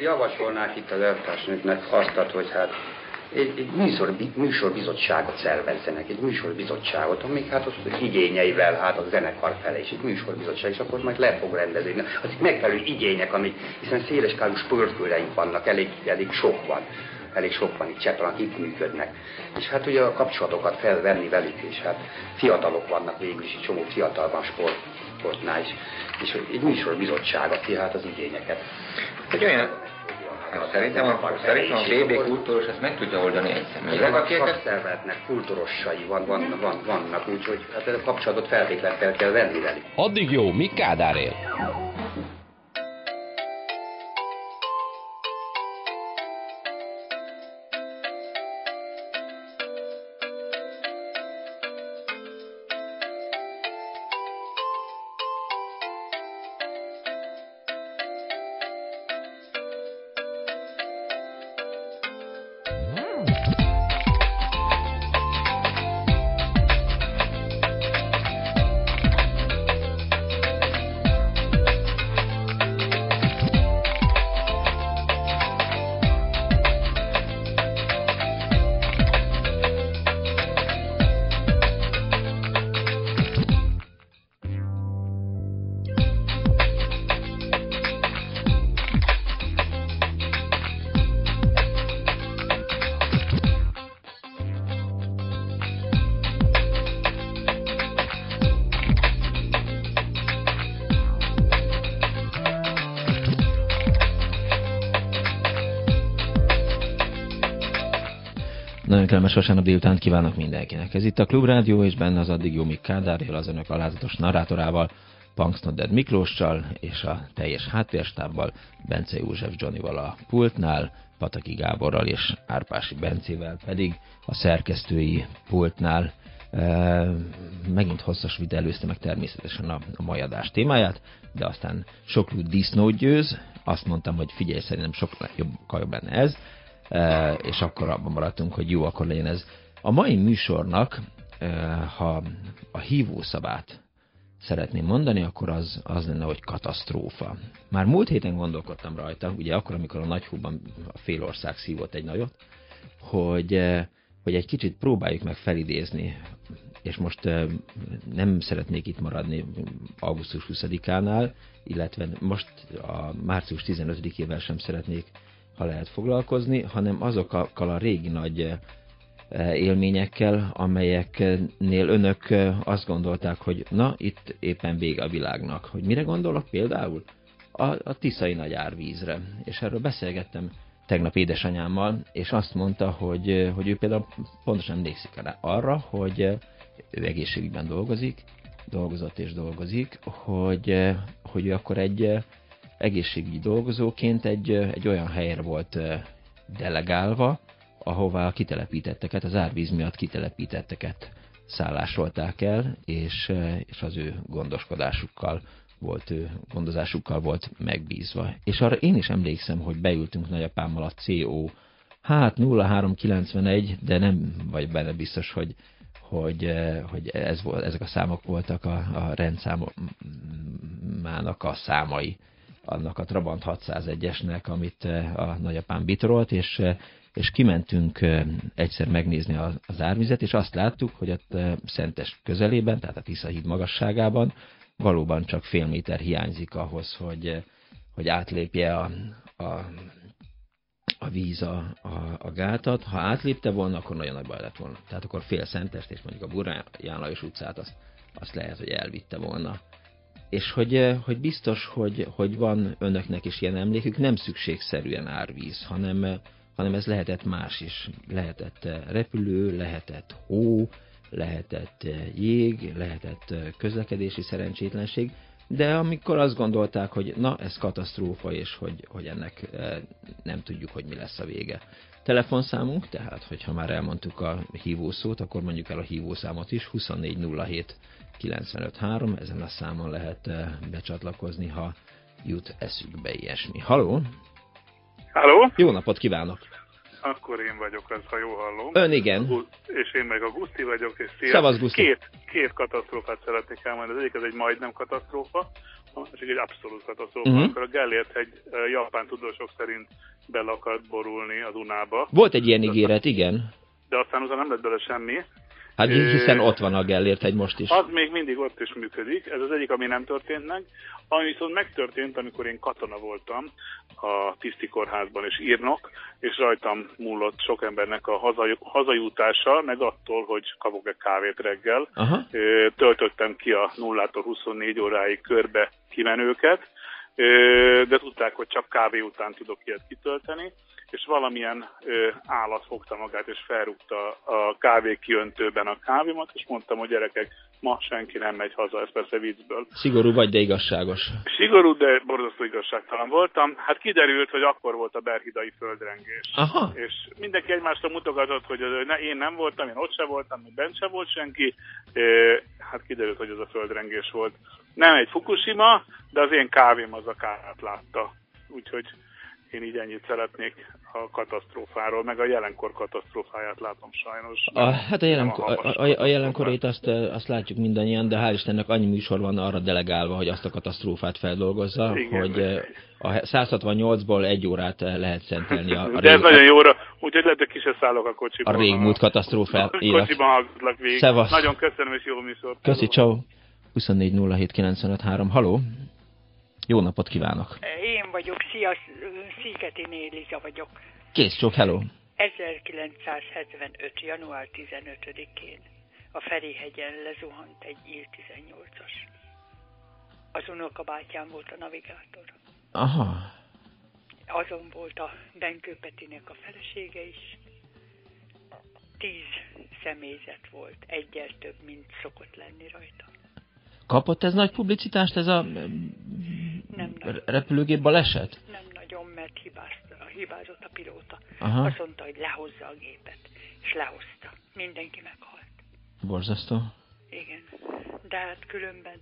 javasolnák itt az elvtársnőknek azt, hogy hát egy, egy műsor, műsorbizottságot szervezzenek, egy műsorbizottságot, amik hát az igényeivel hát a zenekar felé, és egy műsorbizottság, és akkor majd le fog rendezni. Az megfelelő igények, amik, hiszen széleskálú sportkőreink vannak, elég, elég sok van elég sok van itt Csepelen, akik működnek. És hát ugye a kapcsolatokat felvenni velük, és hát fiatalok vannak végül is, egy csomó fiatal van sport, sportnál is. És egy műsorbizottság, aki hát az igényeket. Hogy olyan Ja, szerintem a, szerintem a BB kultúros ezt meg tudja oldani egyszerűen. Ezek a szakszervezetnek kultúrossai van, van, van, vannak, úgyhogy hát a kapcsolatot feltétlenül fel kell venni velük. Addig jó, mi Kádár él? Kellemes vasárnap délután kívánok mindenkinek. Ez itt a Klubrádió, és benne az addig Jómik Kádárjól, az önök alázatos narrátorával, Punksnodded Miklóssal és a teljes háttérstábbal, Bence József Johnnyval a pultnál, Pataki Gáborral és Árpási Bencével pedig a szerkesztői pultnál. E, megint hosszas videó előzte meg természetesen a, a majadás témáját, de aztán sok disznót győz, azt mondtam, hogy figyelj, szerintem sokkal jobb benne ez, és akkor abban maradtunk, hogy jó, akkor legyen ez. A mai műsornak, e, ha a hívószabát szeretném mondani, akkor az, az lenne, hogy katasztrófa. Már múlt héten gondolkodtam rajta, ugye akkor, amikor a nagyhúban a fél ország szívott egy nagyot, hogy, e, hogy egy kicsit próbáljuk meg felidézni, és most nem szeretnék itt maradni augusztus 20-ánál, illetve most a március 15-ével sem szeretnék ha lehet foglalkozni, hanem azokkal a régi nagy eh, élményekkel, amelyeknél önök eh, azt gondolták, hogy na, itt éppen vége a világnak. Hogy mire gondolok például? A, a Tiszai nagy árvízre. És erről beszélgettem tegnap édesanyámmal, és azt mondta, hogy, eh, hogy ő például pontosan emlékszik arra, hogy ő egészségügyben dolgozik, dolgozott és dolgozik, hogy, hogy ő akkor egy egészségügyi dolgozóként egy, egy olyan helyre volt delegálva, ahová a kitelepítetteket, az árvíz miatt kitelepítetteket szállásolták el, és, és az ő gondoskodásukkal volt, ő gondozásukkal volt megbízva. És arra én is emlékszem, hogy beültünk nagyapámmal a CO, hát 0391, de nem vagy benne biztos, hogy, hogy, hogy ez volt, ezek a számok voltak a, a rendszámának a számai annak a Trabant 601-esnek, amit eh, a nagyapám bitorolt, és, eh, és kimentünk eh, egyszer megnézni az árvizet, és azt láttuk, hogy ott Szentes közelében, tehát a Tisza híd magasságában valóban csak fél méter hiányzik ahhoz, hogy, hogy átlépje a, a, a víz a, a, a gátat. Ha átlépte volna, akkor nagyon nagy baj lett volna. Tehát akkor fél Szentest és mondjuk a Burán Lajos utcát azt, azt lehet, hogy elvitte volna és hogy, hogy biztos, hogy, hogy van önöknek is ilyen emlékük, nem szükségszerűen árvíz, hanem, hanem ez lehetett más is. Lehetett eh, repülő, lehetett hó, lehetett jég, lehetett közlekedési szerencsétlenség, de amikor azt gondolták, hogy na, ez katasztrófa, és hogy, hogy ennek nem tudjuk, hogy mi lesz a vége. Telefonszámunk, tehát, hogyha már elmondtuk a hívószót, akkor mondjuk el a hívószámot is, 2407 953, ezen a számon lehet eh, becsatlakozni, ha jut eszükbe ilyesmi. Haló? Halló? Jó napot kívánok! Akkor én vagyok az, ha jól hallom. Ön igen. És én meg a Guszti vagyok, és szia. Szavasz, Guszti. Két, két katasztrófát szeretnék elmondani. Az egyik az egy majdnem katasztrófa, a másik egy abszolút katasztrófa. Mhm. Akkor a Gellért egy japán tudósok szerint bele akart borulni a Dunába, Volt egy ilyen ígéret, igen. de aztán utána nem lett bele semmi. Hát hiszen ott van a Gellért egy most is. Az még mindig ott is működik, ez az egyik, ami nem történt meg. Ami viszont megtörtént, amikor én katona voltam a tiszti kórházban és írnok, és rajtam múlott sok embernek a hazaj, hazajutása, meg attól, hogy kapok egy kávét reggel. Aha. Töltöttem ki a 0-tól 24 óráig körbe kimenőket, de tudták, hogy csak kávé után tudok ilyet kitölteni, és valamilyen ö, állat fogta magát, és felrúgta a kávé kiöntőben a kávémat, és mondtam, hogy gyerekek, ma senki nem megy haza, ez persze viccből. Szigorú vagy, de igazságos. Szigorú, de borzasztó igazságtalan voltam. Hát kiderült, hogy akkor volt a berhidai földrengés. Aha. És mindenki egymásra mutogatott, hogy ne, én nem voltam, én ott se voltam, még bent se volt senki. Hát kiderült, hogy ez a földrengés volt. Nem egy Fukushima, de az én kávém az a kárát látta. Úgyhogy én így ennyit szeretnék a katasztrófáról, meg a jelenkor katasztrófáját látom sajnos. A, hát a, jelenkor, a, a, a katasztrófát. jelenkorét azt, ö, azt látjuk mindannyian, de hál' Istennek annyi műsor van arra delegálva, hogy azt a katasztrófát feldolgozza, Igen. hogy ö, a 168-ból egy órát ö, lehet szentelni a, a, De ez rég, nagyon jóra, úgyhogy lehet, hogy ki se szállok a kocsiban. a régmúlt hanem katasztrófa a. Kocsiban hallgatlak végig. Szevasz. Nagyon köszönöm, és jó műsort. Köszi, ciao. 24 Haló? Jó napot kívánok! Én vagyok, szia, Szigeti Néliza vagyok. Kész csók, hello! 1975. január 15-én a Ferihegyen lezuhant egy Il-18-as. Az unokabátyám volt a navigátor. Aha, Azon volt a Benkő Petinek a felesége is. Tíz személyzet volt, egyel több, mint szokott lenni rajta. Kapott ez nagy publicitást, ez a ö, Nem, repülőgép baleset? nem nagyon, mert hibázta, hibázott a pilóta. Aha, Azt mondta, hogy lehozza a gépet, és lehozta. Mindenki meghalt. borzasztó. Igen. De hát különben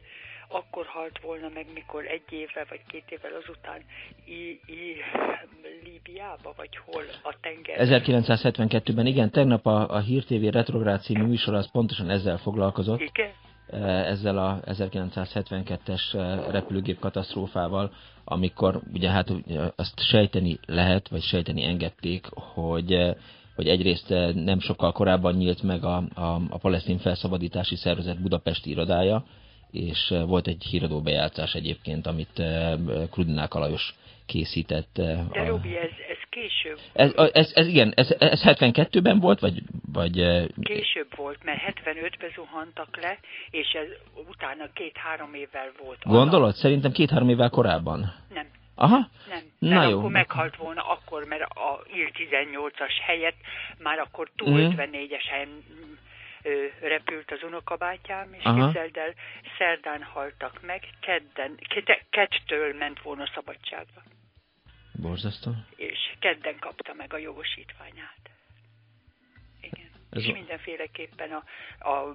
akkor halt volna meg, mikor egy évvel vagy két évvel azután I- I- Líbiába, vagy hol a tenger. 1972-ben, igen, tegnap a, a Hír TV Retrográd című műsor az pontosan ezzel foglalkozott, Igen? Eh, ezzel a 1972-es eh, repülőgép katasztrófával, amikor ugye hát azt sejteni lehet, vagy sejteni engedték, hogy eh, hogy egyrészt nem sokkal korábban nyílt meg a, a, a palesztin felszabadítási szervezet budapesti irodája, és volt egy híradó bejátszás egyébként, amit Krudinák Alajos készített. De Robi, ez később, ez, ez, ez igen, ez, ez 72-ben volt, vagy, vagy eh, később volt, mert 75-ben zuhantak le, és ez utána két-három évvel volt. gondolod? Szerintem két-három évvel korábban. Alatt. Nem, Aha, nem. Na mert jó. akkor meghalt volna akkor, mert a Il-18-as helyett már akkor. Tu-54-es helyen mm, ö, repült az unokabátyám, és Aha. képzeld el, szerdán haltak meg, kedden, ked- kedtől ment volna szabadságra, borzasztó. és kedden kapta meg a jogosítványát. Igen. Ez és a- mindenféleképpen a, a,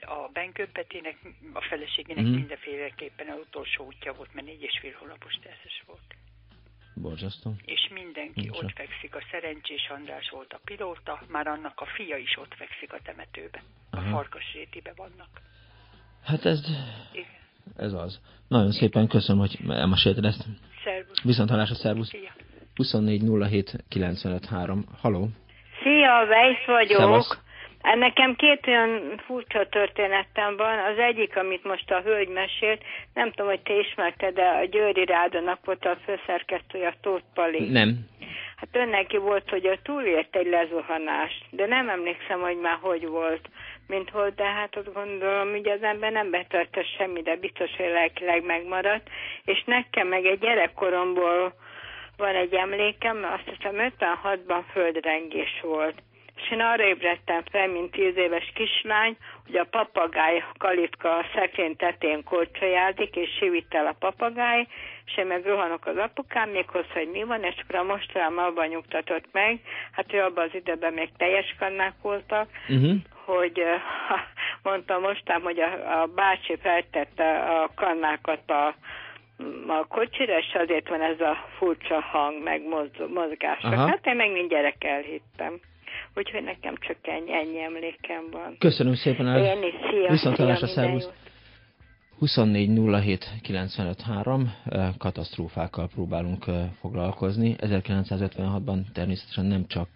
a Benköpetének, a feleségének Mhm. mindenféleképpen az utolsó útja volt, mert négy és fél hónapos terhes volt. Borzasztó. és mindenki Nincs. ott fekszik. A Szerencsés András volt a pilóta, már annak a fia is ott fekszik a temetőben. A Aha. farkasrétibe vannak. Hát ez, Igen. Ez az. Nagyon szépen köszönöm, hogy elmesélted ezt. Szervusz. Viszont hallásra, szervusz. Szia. 24 07 953. Haló. Szia, Weiss vagyok. Szevasz. Nekem két olyan furcsa történetem van. Az egyik, amit most a hölgy mesélt, nem tudom, hogy te ismerted, de a Győri Rádonak volt a főszerkesztője, a Tóth Pali. Nem. Hát önneki volt, hogy a túlért egy lezuhanást, de nem emlékszem, hogy már hogy volt, mint hogy, de hát azt gondolom, hogy az ember nem betörte semmi, de biztos, hogy lelkileg megmaradt, és nekem meg egy gyerekkoromból van egy emlékem, azt hiszem 56-ban földrengés volt. És én arra ébredtem fel, mint tíz éves kislány, hogy a papagáj kalitka a szekrény tetén korcsolyázik, és sivitt el a papagáj, és én meg rohanok az apukámékhoz, hogy mi van, és akkor a mostrám abban nyugtatott meg, hát ő abban az időben még teljes kannák voltak, Uh-huh. Hogy eh, mondtam mostám, hogy a, a bácsi feltette a kannákat a, a kocsira, és azért van ez a furcsa hang, meg moz- mozgás. Aha. Hát én meg mind gyerek elhittem. Úgyhogy nekem csak ennyi, ennyi emlékem van. Köszönöm szépen. El... Én is, szia. Viszont szia, hallásra, minden szervusz. jót. 24.07.95.3 katasztrófákkal próbálunk foglalkozni. 1956-ban természetesen nem csak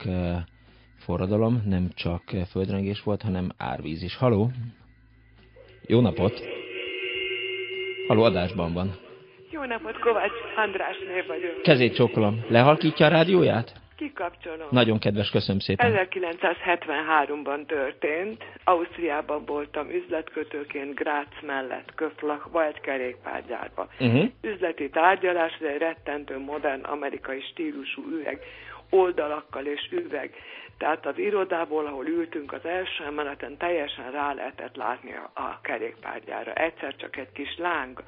forradalom, nem csak földrengés volt, hanem árvíz is. Haló! Jó napot! Haló, adásban van. Jó napot, Kovács András név vagyok. Kezét csókolom. Lehalkítja a rádióját? Kikapcsolom. Nagyon kedves, köszönöm szépen. 1973-ban történt. Ausztriában voltam üzletkötőként Grácz mellett, Köflachba, egy kerékpárgyárba. Uh-huh. Üzleti tárgyalás, ez egy rettentő modern amerikai stílusú üveg, oldalakkal és üveg. Tehát az irodából, ahol ültünk az első emeleten, teljesen rá lehetett látni a, a kerékpárgyára. Egyszer csak egy kis láng,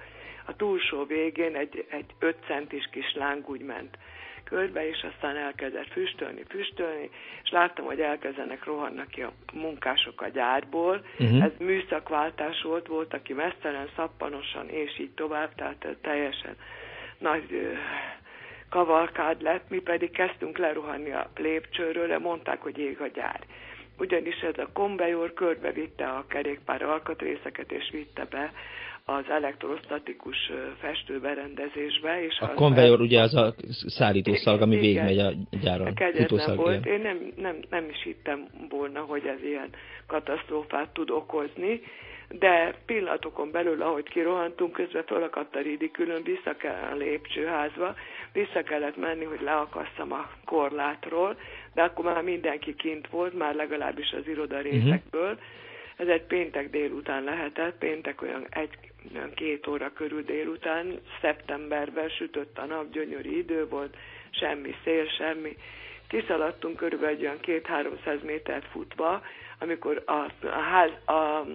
a túlsó végén egy, egy 5 centis kis láng úgy ment körbe, és aztán elkezdett füstölni, füstölni, és láttam, hogy elkezdenek rohannak ki a munkások a gyárból. Uh-huh. Ez műszakváltás volt, volt, aki mesztelen, szappanosan, és így tovább, tehát teljesen nagy kavalkád lett, mi pedig kezdtünk leruhanni a lépcsőről, de mondták, hogy ég a gyár. Ugyanis ez a kombejor körbevitte a kerékpár alkatrészeket, és vitte be az elektrostatikus festőberendezésbe. És a konvejor ugye az a szállítószalg, ami végigmegy a gyáron. Kegyetlen volt. Én nem, nem, nem is hittem volna, hogy ez ilyen katasztrófát tud okozni, de pillanatokon belül, ahogy kirohantunk, közben felakadt a ridikülön, vissza kell a lépcsőházba, vissza kellett menni, hogy leakasszam a korlátról, de akkor már mindenki kint volt, már legalábbis az iroda mhm. részekből. Uh-huh. Ez egy péntek délután lehetett, péntek olyan egy olyan két óra körül délután, szeptemberben sütött a nap, gyönyörű idő volt, semmi szél, semmi. Kiszaladtunk körülbelül egy olyan két-háromszáz métert futva, amikor a, a, ház, a,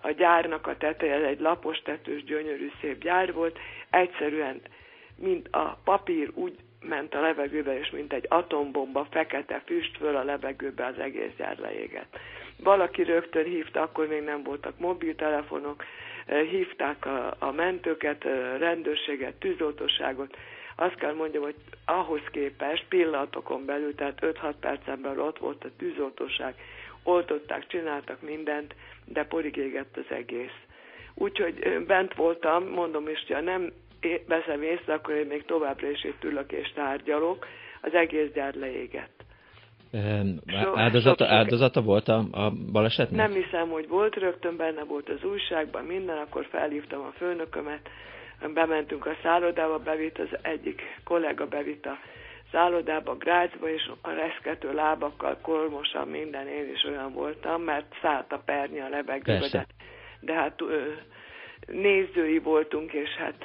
a gyárnak a teteje egy lapos tetős, gyönyörű szép gyár volt, egyszerűen mint a papír úgy ment a levegőbe, és mint egy atombomba, fekete füst föl a levegőbe az egész gyár leégett. Valaki rögtön hívta, akkor még nem voltak mobiltelefonok, hívták a, a mentőket, rendőrséget, tűzoltóságot. Azt kell mondjam, hogy ahhoz képest pillanatokon belül, tehát 5-6 percen belül ott volt a tűzoltóság, oltották, csináltak mindent, de porig égett az egész. Úgyhogy bent voltam, mondom is, hogy nem veszem észre, akkor én még továbbra is itt ülök és tárgyalok, az egész gyár leégett. So, áldozata, áldozata volt a, a balesetnek? Nem hiszem, hogy volt, rögtön benne volt az újságban, minden, akkor felhívtam a főnökömet, bementünk a szállodába, bevitt az egyik kollega, bevitt a szállodába, Grácsba, és a reszkető lábakkal, kormosan minden, én is olyan voltam, mert szállt a pernya a levegőbe, de, de hát nézői voltunk, és hát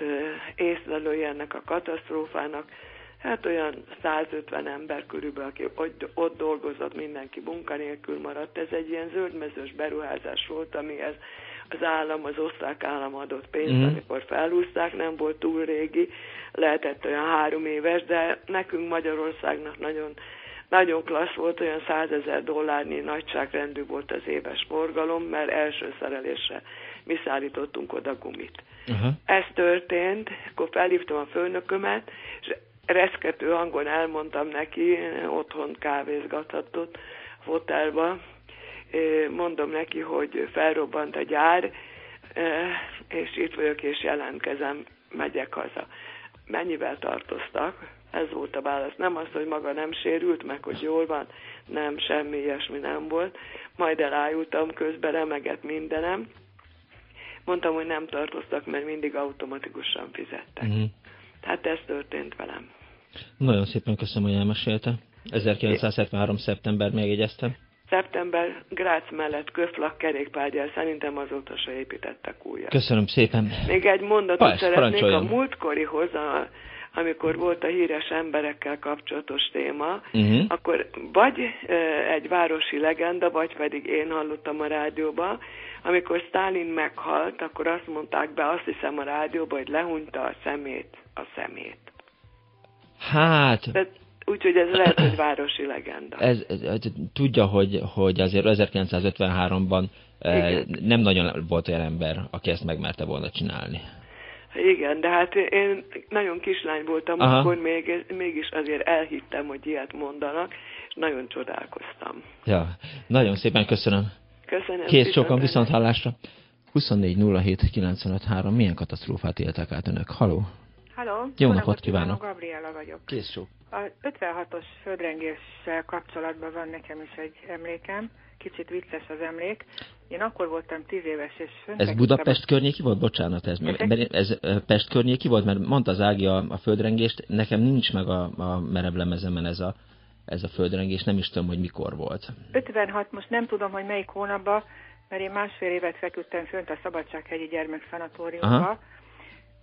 észlelői ennek a katasztrófának, hát olyan 150 ember körülbelül, aki ott, ott dolgozott, mindenki munkanélkül maradt. Ez egy ilyen zöldmezős beruházás volt, amihez az állam, az osztrák állam adott pénzt, mm. amikor felhúzták, nem volt túl régi, lehetett olyan három éves, de nekünk Magyarországnak nagyon nagyon klassz volt, olyan százezer dollárnyi nagyságrendű volt az éves forgalom, mert első szerelésre mi szállítottunk oda gumit. Uh-huh. Ez történt, akkor felhívtam a főnökömet, és reszkető hangon elmondtam neki, otthon kávézgathatott fotelba, mondom neki, hogy felrobbant a gyár, és itt vagyok, és jelentkezem, megyek haza. Mennyivel tartoztak? Ez volt a válasz. Nem az, hogy maga nem sérült, meg hogy jól van, nem, semmi ilyesmi nem volt. Majd elájultam, közben remegett mindenem. Mondtam, hogy nem tartoztak, mert mindig automatikusan fizettek. Uh-huh. Tehát ez történt velem. Nagyon szépen köszönöm, hogy elmesélte. 1973. szeptember megjegyeztem. Szeptember Grác mellett köflak kerékpárgyal szerintem azóta se építettek újat. Köszönöm szépen. Még egy mondatot Pajsz, szeretnék a múltkorihoz, a, amikor volt a híres emberekkel kapcsolatos téma, uh-huh. akkor vagy e, egy városi legenda, vagy pedig én hallottam a rádióba, amikor Stalin meghalt, akkor azt mondták be, azt hiszem a rádióba, hogy lehunta a szemét, a szemét. Hát... úgyhogy ez lehet, hogy városi legenda. Ez, ez, ez, tudja, hogy, hogy azért 1953-ban eh, nem nagyon volt olyan ember, aki ezt megmerte volna csinálni. Igen, de hát én nagyon kislány voltam, Aha. akkor még, mégis azért elhittem, hogy ilyet mondanak, és nagyon csodálkoztam. Ja, nagyon szépen köszönöm. Köszönöm. Kész sokan, viszont hallásra. 24 Milyen katasztrófát éltek át önök? Haló? Haló? Jó napot kívánok! Gabriela vagyok. Kész sok. A 56-os földrengéssel kapcsolatban van nekem is egy emlékem. Kicsit vicces az emlék. Én akkor voltam 10 éves, és Ez Budapest környéki volt? Bocsánat, ez, ez Pest környéki volt? Mert mondta az Ági a, a földrengést, nekem nincs meg a, a merevlemezemen ez a, ez a földrengés, nem is tudom, hogy mikor volt. 56, most nem tudom, hogy melyik hónapban, mert én másfél évet feküdtem fönt a Szabadsághegyi Gyermekszanatóriumban,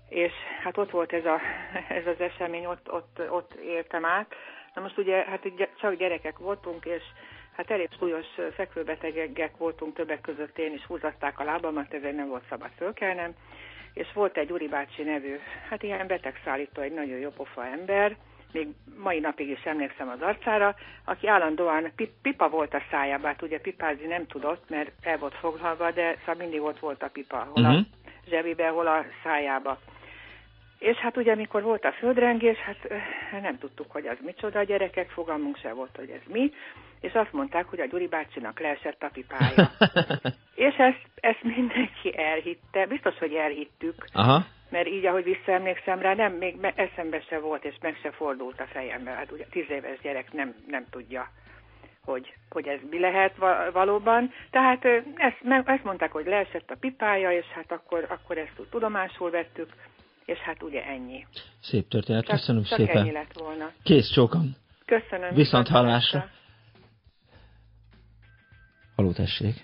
és hát ott volt ez, a, ez az esemény, ott, ott, ott éltem át. Na most ugye, hát csak gyerekek voltunk, és hát elég súlyos fekvőbetegek voltunk, többek között én is húzatták a lábamat, ezért nem volt szabad fölkelnem. És volt egy Uri bácsi nevű, hát ilyen betegszállító, egy nagyon jó pofa ember, még mai napig is emlékszem az arcára, aki állandóan pipa volt a szájában, hát ugye pipázni nem tudott, mert el volt foglalva, de szóval mindig ott volt a pipa, hol uh-huh. a mhm. zsebébe, hol a szájába. És hát ugye, amikor volt a földrengés, hát nem tudtuk, hogy az micsoda a gyerekek, fogalmunk se volt, hogy ez mi, és azt mondták, hogy a Gyuri bácsinak leesett a pipája. és ezt, ezt mindenki elhitte, biztos, hogy elhittük, Aha. Mert így, ahogy visszaemlékszem rá, nem, még eszembe se volt, és meg se fordult a fejembe. Hát ugye tíz éves gyerek nem, nem tudja, hogy, hogy ez mi lehet valóban. Tehát ezt, ezt mondták, hogy leesett a pipája, és hát akkor, akkor ezt tudomásul vettük, és hát ugye ennyi. Szép történet, csak, köszönöm csak szépen. ennyi lett volna. Kész csókan. Köszönöm. Viszont hallásra. Haló, tessék.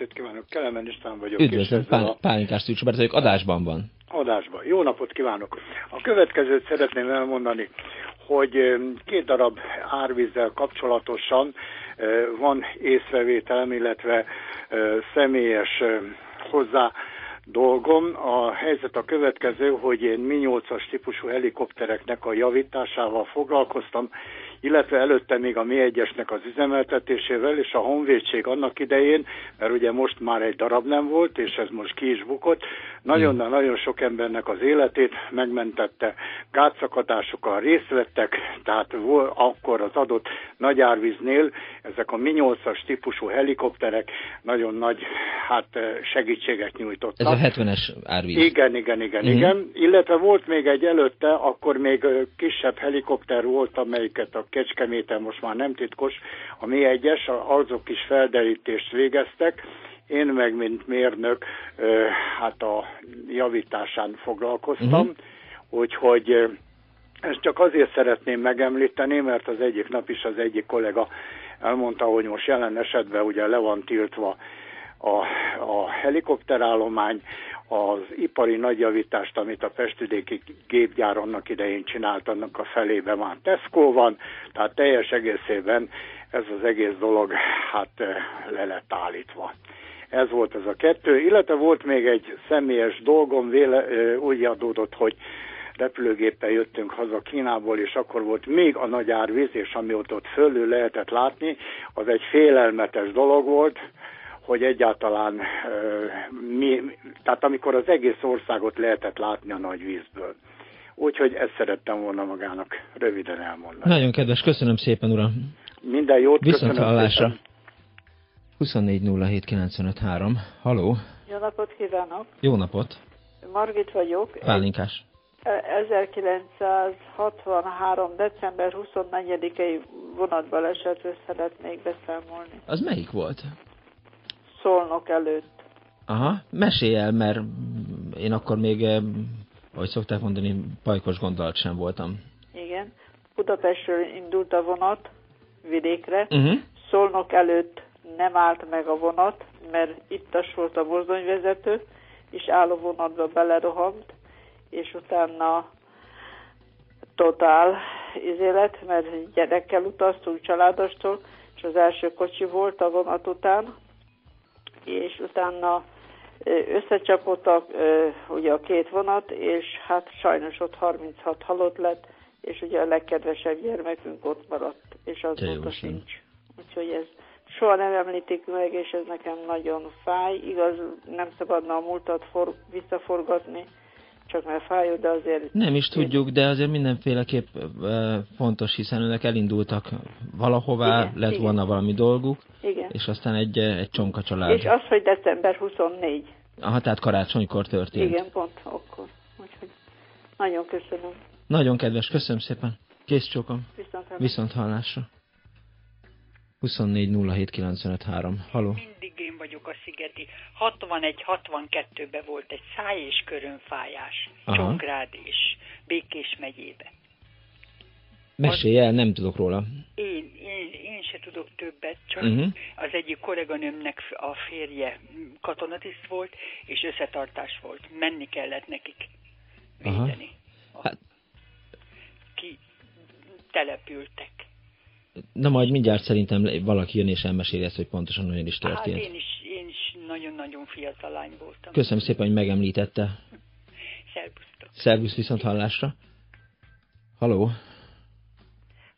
Estét kívánok, Kelemen István vagyok. Üdvözlöm, Pál, a... Pálinkás Szűcsubert vagyok, adásban van. Adásban. Jó napot kívánok. A következőt szeretném elmondani, hogy két darab árvízzel kapcsolatosan van észrevételem, illetve személyes hozzá dolgom. A helyzet a következő, hogy én Mi-8-as típusú helikoptereknek a javításával foglalkoztam, illetve előtte még a Mi egyesnek az üzemeltetésével, és a Honvédség annak idején, mert ugye most már egy darab nem volt, és ez most ki is bukott, nagyon-nagyon sok embernek az életét megmentette, gátszakadásokkal részt vettek, tehát akkor az adott nagy árvíznél ezek a Mi-8-as típusú helikopterek nagyon nagy hát segítséget nyújtottak. Ez a 70-es árvíz. Igen, igen, igen, uh-huh. igen. Illetve volt még egy előtte, akkor még kisebb helikopter volt, amelyiket a Kecskeméten most már nem titkos, a mi egyes, azok is felderítést végeztek, én meg, mint mérnök, hát a javításán foglalkoztam, uh-huh. úgyhogy ezt csak azért szeretném megemlíteni, mert az egyik nap is az egyik kollega elmondta, hogy most jelen esetben ugye le van tiltva a, a helikopterállomány, az ipari nagyjavítást, amit a Pestüdéki gépgyár annak idején csinált, annak a felébe már Tesco van, tehát teljes egészében ez az egész dolog hát le lett állítva. Ez volt ez a kettő, illetve volt még egy személyes dolgom, véle, úgy adódott, hogy repülőgéppel jöttünk haza Kínából, és akkor volt még a nagy árvíz, és ami ott, ott fölül lehetett látni, az egy félelmetes dolog volt, hogy egyáltalán mi, tehát amikor az egész országot lehetett látni a nagy vízből. Úgyhogy ezt szerettem volna magának röviden elmondani. Nagyon kedves, köszönöm szépen, uram. Minden jót, Viszont köszönöm hallásra. 24 Haló. Jó napot kívánok. Jó napot. Margit vagyok. Pálinkás. 1963. december 24-i vonatbalesetről szeretnék beszámolni. Az melyik volt? Szolnok előtt. Aha, mesélj el, mert én akkor még, eh, ahogy szokták mondani, pajkos gondolat sem voltam. Igen. Budapestről indult a vonat vidékre. Uh-huh. Szolnok előtt nem állt meg a vonat, mert ittas volt a mozdonyvezető, és álló vonatba belerohamt, és utána totál izélet, mert gyerekkel utaztunk családostól, és az első kocsi volt a vonat után, és utána összecsapottak ugye a két vonat, és hát sajnos ott 36 halott lett, és ugye a legkedvesebb gyermekünk ott maradt, és azóta sincs. Úgyhogy ez soha nem említik meg, és ez nekem nagyon fáj. Igaz, nem szabadna a múltat for, visszaforgatni, csak mert fájó, de azért... Nem is tudjuk, de azért mindenféleképp fontos, hiszen önök elindultak valahová, igen, lett igen. volna valami dolguk, igen. és aztán egy, egy csonka család. És az, hogy december 24. Aha, tehát karácsonykor történt. Igen, pont akkor. Úgyhogy nagyon köszönöm. Nagyon kedves, köszönöm szépen. Kész csókom. Viszont, Viszont hallásra. 24 Haló. Mindig én vagyok a szigeti. 61-62-ben volt egy száj és körönfájás. Csongrád és Békés megyébe. Mesélj el, nem tudok róla. Én, én, én se tudok többet, csak uh-huh. az egyik kolléganőmnek a férje katonatiszt volt, és összetartás volt. Menni kellett nekik védeni. Hát... Ki települtek. Na majd mindjárt szerintem valaki jön és elmeséli ezt, hogy pontosan olyan is történt. Hát én is, én is nagyon-nagyon fiatal lány voltam. Köszönöm szépen, hogy megemlítette. Szerbusztok. Szerbusz viszont hallásra. Haló.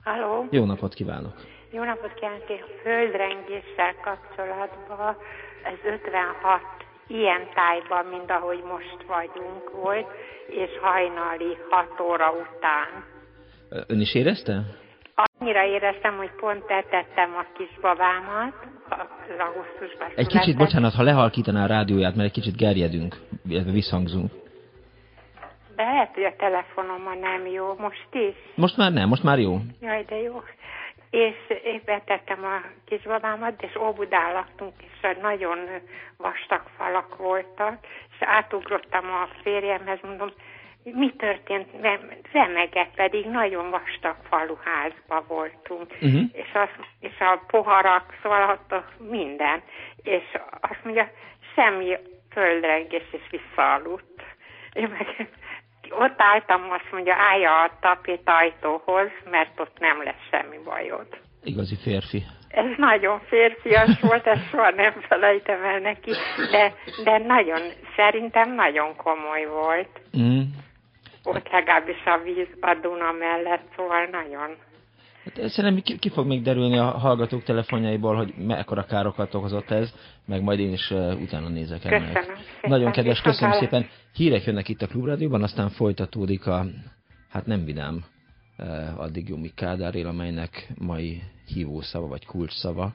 Haló. Jó napot kívánok. Jó napot kívánok. A földrengéssel kapcsolatban ez 56 ilyen tájban, mint ahogy most vagyunk volt, és hajnali 6 óra után. Ön is érezte? Annyira éreztem, hogy pont eltettem a kisbabámat, az augusztusban Egy kicsit, bocsánat, ha lehalkítaná a rádióját, mert egy kicsit gerjedünk, visszhangzunk. De lehet, hogy a telefonom nem jó, most is. Most már nem, most már jó. Jaj, de jó. És én betettem a kisbabámat, és Óbudán laktunk, és nagyon vastag falak voltak, és átugrottam a férjemhez, mondom, mi történt, remegett, pedig nagyon vastag faluházba voltunk, uh-huh. és, az, és a poharak, szóval minden, és azt mondja, semmi földrengés, és visszaaludt. Én meg ott álltam, azt mondja, állja a tapét ajtóhoz, mert ott nem lesz semmi bajod. Igazi férfi. Ez nagyon férfias volt, ezt soha nem felejtem el neki, de, de nagyon, szerintem nagyon komoly volt. Mm ott legalábbis a víz a Duna mellett, szóval nagyon. Hát szerintem ki, ki fog még derülni a hallgatók telefonjaiból, hogy mekkora károkat okozott ez, meg majd én is uh, utána nézek ennek. Köszönöm szépen. Nagyon kedves, köszönöm szépen. Hírek jönnek itt a Klubrádióban, aztán folytatódik a, hát nem vidám, uh, addig Jumi Kádár amelynek mai hívószava vagy kulcsszava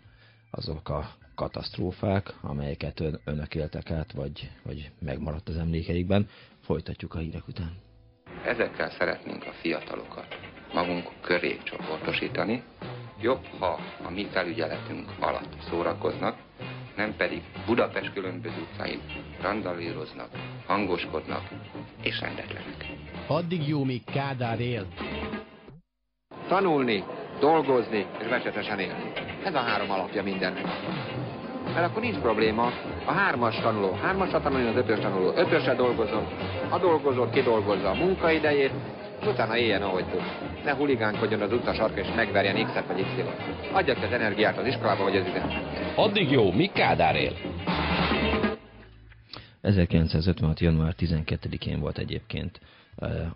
azok a katasztrófák, amelyeket ön, önök éltek át, vagy, vagy megmaradt az emlékeikben. Folytatjuk a hírek után. Ezekkel szeretnénk a fiatalokat magunk köré csoportosítani. Jobb, ha a mi felügyeletünk alatt szórakoznak, nem pedig Budapest különböző utcáin randalíroznak, hangoskodnak és rendetlenek. Addig jó, míg Kádár él. Tanulni, dolgozni és becsetesen élni. Ez a három alapja mindennek mert akkor nincs probléma. A hármas tanuló, hármasra tanuljon az ötös tanuló, ötösre dolgozom, a dolgozó kidolgozza a munkaidejét, és utána éljen, ahogy tud. Ne huligánkodjon az utca sarka, és megverjen X-et vagy Y-ot. Adjak az energiát az iskolába, vagy az üzembe. Addig jó, mi Kádár él? 1956. január 12-én volt egyébként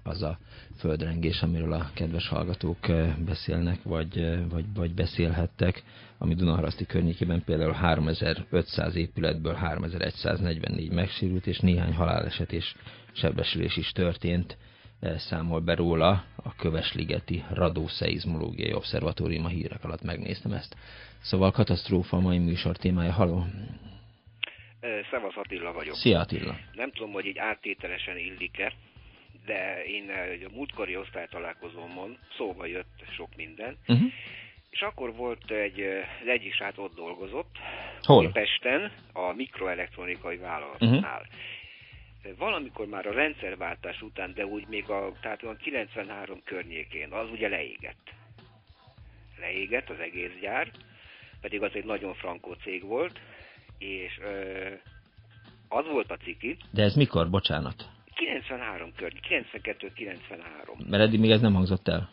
az a földrengés, amiről a kedves hallgatók beszélnek, vagy, vagy, vagy beszélhettek, ami Dunaharaszti környékében például 3500 épületből 3144 megsérült, és néhány haláleset és sebesülés is történt, számol be róla a Kövesligeti Radószeizmológiai Obszervatórium a hírek alatt megnéztem ezt. Szóval katasztrófa a mai műsor témája. Haló! Szevasz Attila vagyok. Szia Attila! Nem tudom, hogy így áttételesen illik-e, de én eh, a múltkori osztálytalálkozómon szóba jött sok minden, uh-huh. és akkor volt egy, eh, az egyik sát ott dolgozott, Hol? Pesten, a mikroelektronikai vállalatnál. Uh-huh. Valamikor már a rendszerváltás után, de úgy még a, tehát a 93 környékén, az ugye leégett. Leégett az egész gyár, pedig az egy nagyon frankó cég volt, és ö, az volt a ciki. De ez mikor, bocsánat? 93 kör, 92-93. Mert eddig még ez nem hangzott el.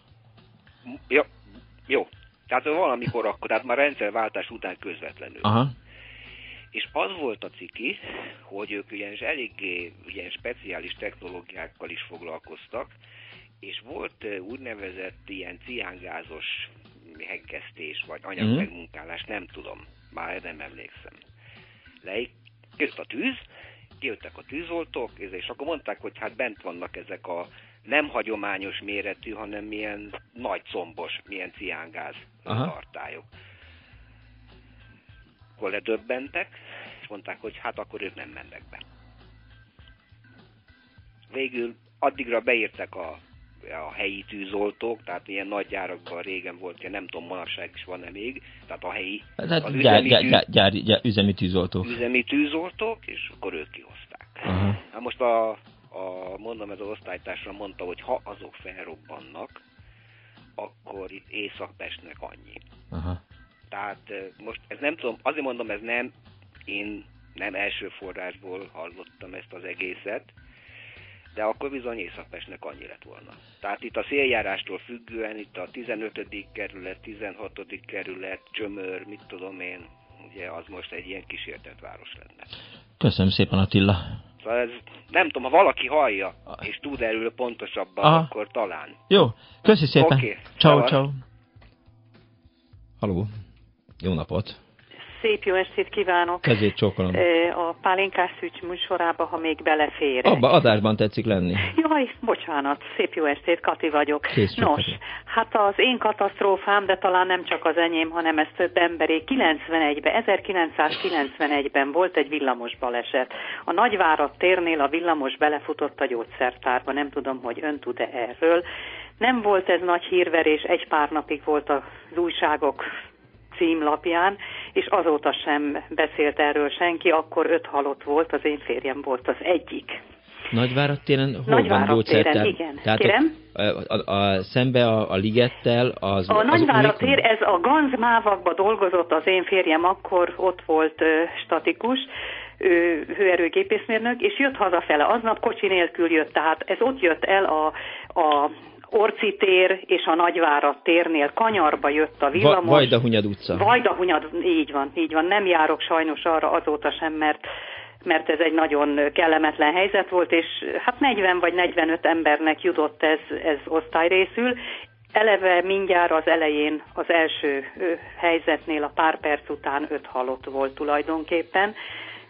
Ja, jó. Tehát valamikor akkor, tehát már rendszerváltás után közvetlenül. Aha. És az volt a ciki, hogy ők ugyanis eléggé ugyanis speciális technológiákkal is foglalkoztak, és volt úgynevezett ilyen ciángázos hegesztés, vagy anyagmegmunkálás, nem tudom, már nem emlékszem. Leik, jött a tűz, kijöttek a tűzoltók, és akkor mondták, hogy hát bent vannak ezek a nem hagyományos méretű, hanem milyen nagy combos, milyen ciángáz tartályok. Akkor ledöbbentek, és mondták, hogy hát akkor ők nem mennek be. Végül addigra beírtak a a helyi tűzoltók, tehát ilyen nagy gyárakban régen volt, ja nem tudom, manapság is van-e még, tehát a helyi tehát az gyár, üzemi, gyár, gyár, gyár, gyár, üzemi tűzoltók. Üzemi tűzoltók, és akkor ők kihozták. Aha. Hát most a, a, mondom, ez az osztálytársam mondta, hogy ha azok felrobbannak, akkor itt Észak-Pestnek annyi. Aha. Tehát most ez nem tudom, azért mondom, ez nem, én nem első forrásból hallottam ezt az egészet, de akkor bizony Észak-Pestnek annyi lett volna. Tehát itt a széljárástól függően, itt a 15. kerület, 16. kerület, Csömör, mit tudom én, ugye az most egy ilyen kísértett város lenne. Köszönöm szépen Attila. Szóval ez, nem tudom, ha valaki hallja, és tud erről pontosabban, Aha. akkor talán. Jó, köszi szépen. Oké. Okay. Ciao, ciao. Haló, jó napot. Szép jó estét kívánok! Kezét csókolom. A pálinkás szücs műsorába, ha még belefér. Abba adásban tetszik lenni. Jaj, bocsánat, szép jó estét, Kati vagyok. Kész Nos, hát az én katasztrófám, de talán nem csak az enyém, hanem ez több emberé. 91-ben, 1991-ben volt egy villamos baleset. A Nagyvárat térnél a villamos belefutott a gyógyszertárba, nem tudom, hogy ön tud-e erről. Nem volt ez nagy hírverés, egy pár napig volt az újságok címlapján, és azóta sem beszélt erről senki, akkor öt halott volt, az én férjem volt az egyik. Nagyvárat téren hol van téren, igen. Tehát Kérem? A, a, a, szembe a, a ligettel az... A Nagyvárat tér, ez a Ganzmávakba dolgozott az én férjem, akkor ott volt ö, statikus, ő, hőerőgépészmérnök, és jött hazafele. Aznap kocsi nélkül jött, tehát ez ott jött el a, a Orci tér és a Nagyvárat térnél kanyarba jött a villamos. Vajdahunyad utca. Vajdahunyad, így van, így van. Nem járok sajnos arra azóta sem, mert mert ez egy nagyon kellemetlen helyzet volt, és hát 40 vagy 45 embernek jutott ez, ez osztályrészül. Eleve mindjárt az elején, az első helyzetnél a pár perc után öt halott volt tulajdonképpen.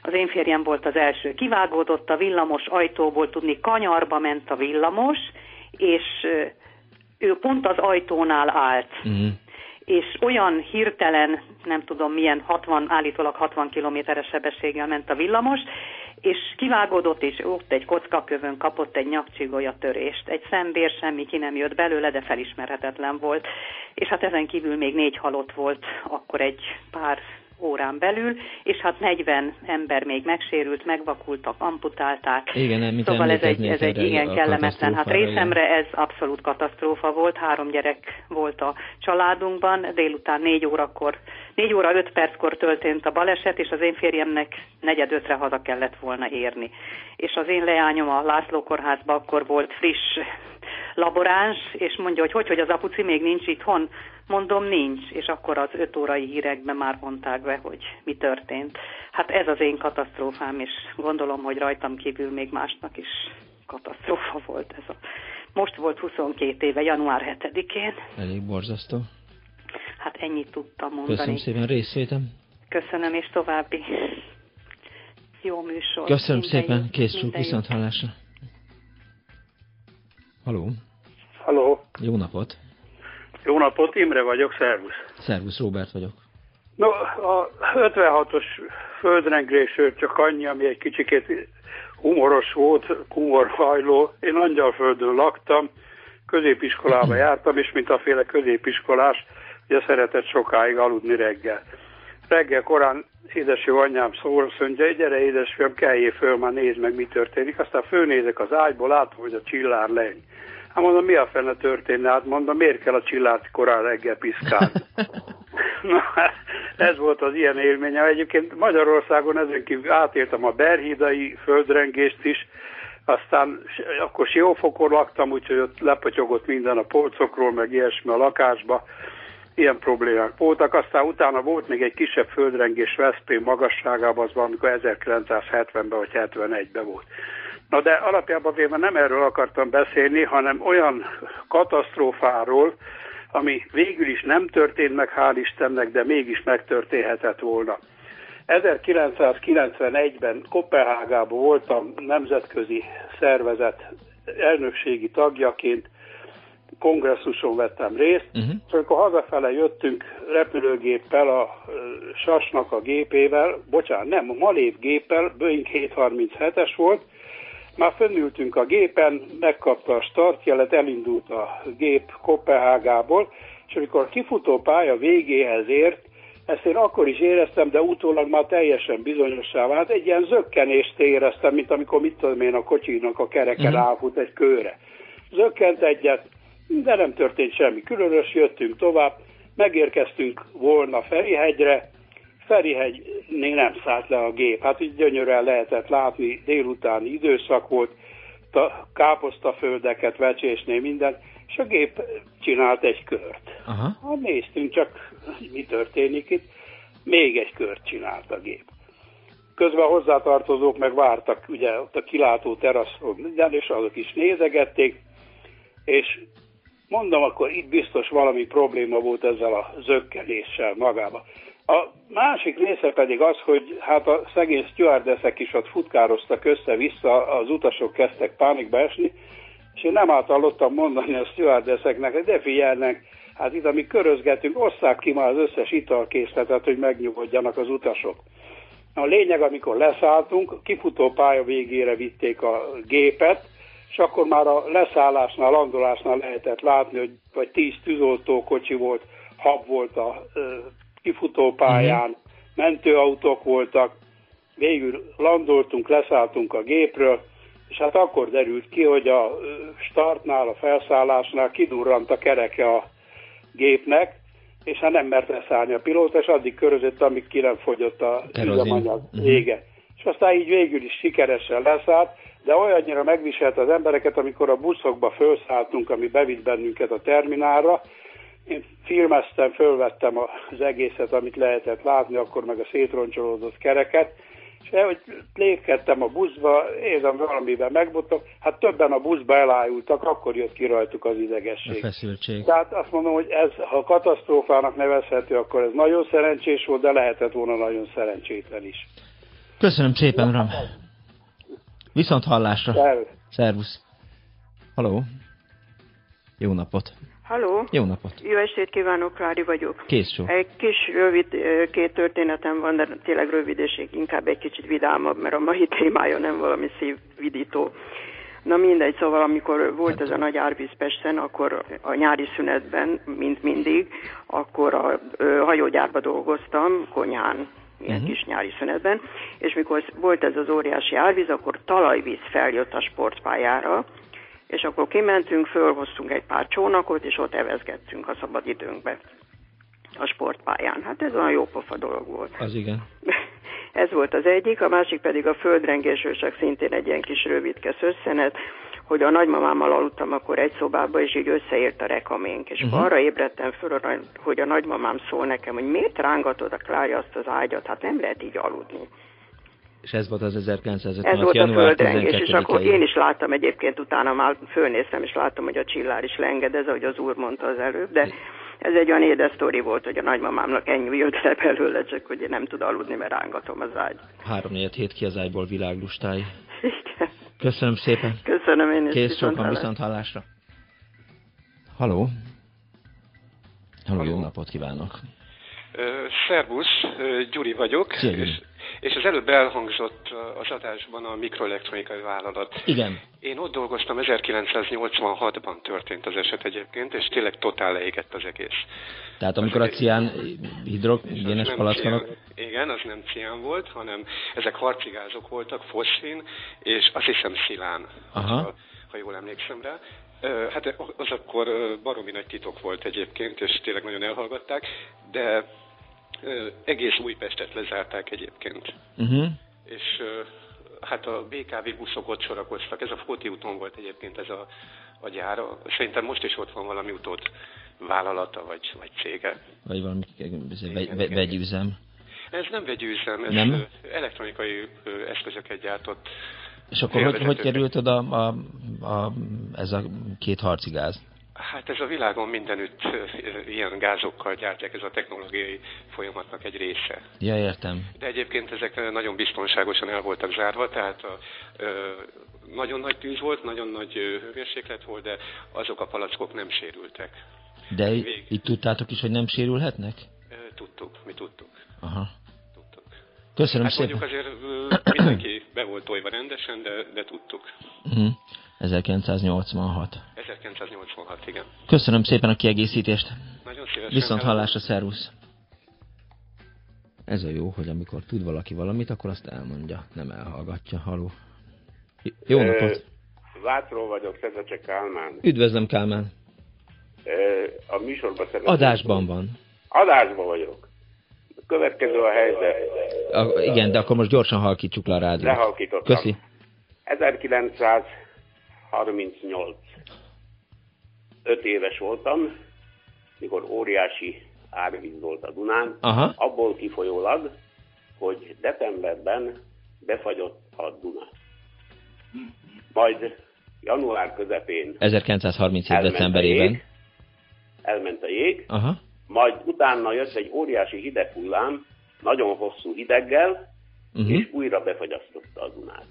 Az én férjem volt az első. Kivágódott a villamos ajtóból, tudni kanyarba ment a villamos, és ő pont az ajtónál állt. Uh-huh. És olyan hirtelen, nem tudom milyen, 60, állítólag 60 kilométeres sebességgel ment a villamos, és kivágódott, és ott egy kockakövön kapott egy nyakcsigolya törést. Egy szembér semmi ki nem jött belőle, de felismerhetetlen volt. És hát ezen kívül még négy halott volt, akkor egy pár órán belül, és hát 40 ember még megsérült, megvakultak, amputálták. Igen, nem, szóval ez egy, ez egy igen kellemetlen. Hát részemre ez abszolút katasztrófa volt, három gyerek volt a családunkban, délután négy órakor, négy óra öt perckor történt a baleset, és az én férjemnek negyed ötre haza kellett volna érni. És az én leányom a László kórházban akkor volt friss laboráns, és mondja, hogy hogy, hogy az apuci még nincs itthon. Mondom, nincs, és akkor az öt órai hírekben már mondták be, hogy mi történt. Hát ez az én katasztrófám, és gondolom, hogy rajtam kívül még másnak is katasztrófa volt ez a... Most volt 22 éve, január 7-én. Elég borzasztó. Hát ennyit tudtam mondani. Köszönöm szépen részvétem. Köszönöm, és további jó műsor. Köszönöm minden szépen, kész viszont hallásra. Haló. Haló. Jó napot. Jó napot, Imre vagyok, szervusz. Szervusz, Robert vagyok. No, a 56-os földrengésről csak annyi, ami egy kicsikét humoros volt, humorhajló. Én Angyalföldön laktam, középiskolába jártam, és mint a féle középiskolás, ugye szeretett sokáig aludni reggel. Reggel korán édeső anyám szól, mondja, gyere édesfiam, keljél föl, már nézd meg, mi történik. Aztán fölnézek az ágyból, látom, hogy a csillár leny. Hát mondom, mi a fene történne? Hát mondom, miért kell a csillárt korán reggel piszkálni? Na, ez volt az ilyen élményem. Egyébként Magyarországon ezen kívül átéltem a berhidai földrengést is, aztán akkor Siófokon laktam, úgyhogy ott lepotyogott minden a polcokról, meg ilyesmi a lakásba. Ilyen problémák voltak. Aztán utána volt még egy kisebb földrengés Veszprém magasságában, az valamikor 1970-ben vagy 71-ben volt. Na de alapjában véve nem erről akartam beszélni, hanem olyan katasztrófáról, ami végül is nem történt meg, hál' Istennek, de mégis megtörténhetett volna. 1991-ben Kopenhágában voltam nemzetközi szervezet elnökségi tagjaként, kongresszuson vettem részt, uh-huh. és amikor hazafele jöttünk repülőgéppel, a Sasnak a gépével, bocsánat, nem, a Malév géppel, Boeing 737-es volt, már fönnültünk a gépen, megkapta a startjelet, elindult a gép Kopenhágából, és amikor a kifutó pálya végéhez ért, ezt én akkor is éreztem, de utólag már teljesen bizonyossá vált. Egy ilyen zökkenést éreztem, mint amikor mit tudom én a kocsinak a kereken uh-huh. ráfut egy kőre. Zökkent egyet, de nem történt semmi különös, jöttünk tovább, megérkeztünk volna Ferihegyre, Ferihegynél nem szállt le a gép, hát így gyönyörűen lehetett látni, délutáni időszak volt, káposztaföldeket, vecsésnél minden, és a gép csinált egy kört. Aha. Hát néztünk csak, mi történik itt, még egy kört csinált a gép. Közben a hozzátartozók meg vártak, ugye ott a kilátó teraszról minden, és azok is nézegették, és mondom, akkor itt biztos valami probléma volt ezzel a zökkenéssel magába. A másik része pedig az, hogy hát a szegény stewardessek is ott futkároztak össze-vissza, az utasok kezdtek pánikba esni, és én nem átallottam mondani a stewardesseknek, hogy de figyelnek, hát itt, amíg körözgetünk, osszák ki már az összes italkészletet, hogy megnyugodjanak az utasok. A lényeg, amikor leszálltunk, kifutó pálya végére vitték a gépet, és akkor már a leszállásnál, landolásnál lehetett látni, hogy vagy tíz tűzoltókocsi volt, hab volt a kifutópályán, uh-huh. mentőautók voltak, végül landoltunk, leszálltunk a gépről, és hát akkor derült ki, hogy a startnál, a felszállásnál kidurrant a kereke a gépnek, és hát nem mert leszállni a pilóta, és addig körözött, amíg ki nem fogyott a üzemanyag uh-huh. vége. És aztán így végül is sikeresen leszállt, de olyannyira megviselt az embereket, amikor a buszokba felszálltunk, ami bevitt bennünket a terminálra, én filmeztem, fölvettem az egészet, amit lehetett látni, akkor meg a szétroncsolódott kereket, és hogy lépkedtem a buszba, érzem valamiben megbotok, hát többen a buszba elájultak, akkor jött ki rajtuk az idegesség. A feszültség. Tehát azt mondom, hogy ez, ha katasztrófának nevezhető, akkor ez nagyon szerencsés volt, de lehetett volna nagyon szerencsétlen is. Köszönöm szépen, Ram. Viszont hallásra. Szervusz. Szervusz. Haló. Jó napot. Halló. Jó napot. Jó estét kívánok, Klári vagyok. Kész. Egy kis rövid, két történetem van, de tényleg rövid, és inkább egy kicsit vidámabb, mert a mai témája nem valami szívvidító. Na mindegy, szóval amikor volt ez a nagy árvíz Pesten, akkor a nyári szünetben, mint mindig, akkor a ö, hajógyárba dolgoztam, Konyán, ilyen uh-huh. kis nyári szünetben, és mikor volt ez az óriási árvíz, akkor talajvíz feljött a sportpályára, és akkor kimentünk, fölhoztunk egy pár csónakot, és ott evezgettünk a szabad időnkbe a sportpályán. Hát ez olyan jó pofa dolog volt. Az igen. ez volt az egyik, a másik pedig a földrengésről, csak szintén egy ilyen kis rövidkesz összenet, hogy a nagymamámmal aludtam akkor egy szobába, és így összeért a rekaménk. És uh-huh. arra ébredtem föl, hogy a nagymamám szól nekem, hogy miért rángatod a Klája azt az ágyat, hát nem lehet így aludni. És ez volt az 1956. Ez volt a földrengés, és akkor én is láttam egyébként, utána már fölnéztem, és láttam, hogy a csillár is lengedez, ahogy az úr mondta az előbb, de ez egy olyan édes sztori volt, hogy a nagymamámnak ennyi jött le belőle, csak hogy én nem tud aludni, mert rángatom az ágy. Három négy hét ki az ágyból világlustái. Igen. Köszönöm szépen. Köszönöm én is. Kész sokan viszont hallásra. Haló. Haló, jó napot kívánok. Uh, szervusz, uh, Gyuri vagyok. Szia, és és az előbb elhangzott az adásban a mikroelektronikai vállalat. Igen. Én ott dolgoztam, 1986-ban történt az eset egyébként, és tényleg totál leégett az egész. Tehát amikor a cián hidrogénes palackanok... Igen, az nem cián volt, hanem ezek harcigázok voltak, foszfin, és azt hiszem szilán, Aha. Ha, ha jól emlékszem rá. Hát az akkor baromi nagy titok volt egyébként, és tényleg nagyon elhallgatták, de egész Újpestet lezárták egyébként. Uh-huh. És hát a BKV buszok ott sorakoztak. Ez a Fóti úton volt egyébként ez a, a gyára. Szerintem most is ott van valami utót vállalata vagy, vagy cége. Vagy valami vegy, vegyüzem. Ez nem vegyüzem, ez nem? elektronikai eszközöket gyártott. És akkor hogy, hogy került oda a, a, a, ez a két harcigáz? Hát ez a világon mindenütt ilyen gázokkal gyártják, ez a technológiai folyamatnak egy része. Ja, értem. De egyébként ezek nagyon biztonságosan el voltak zárva, tehát a, ö, nagyon nagy tűz volt, nagyon nagy hőmérséklet volt, de azok a palackok nem sérültek. De Vég... itt tudtátok is, hogy nem sérülhetnek? Tudtuk, mi tudtuk. Aha. Tudtuk. Köszönöm hát szépen. mondjuk azért mindenki be volt tojva rendesen, de, de tudtuk. Uh-huh. 1986. 1986, igen. Köszönöm szépen a kiegészítést. Nagyon szívesen. Viszont hallásra, szervusz. Ez a jó, hogy amikor tud valaki valamit, akkor azt elmondja, nem elhallgatja. Haló. Jó napot! Vátról vagyok, Szezecsek Kálmán. Üdvözlöm, Kálmán. A műsorban szeretném. Adásban van. Adásban vagyok. Következő a helyzet. A, igen, de akkor most gyorsan halkítsuk le a rádiót. Lehalkítottam. Köszi. 1938. Öt éves voltam, mikor óriási árvíz volt a Dunán. Aha. Abból kifolyólag, hogy decemberben befagyott a Duna. Majd január közepén 1937. decemberében. elment a jég, Aha. majd utána jött egy óriási hideg hullám, nagyon hosszú hideggel, Uh-huh. és újra befagyasztotta a Dunát.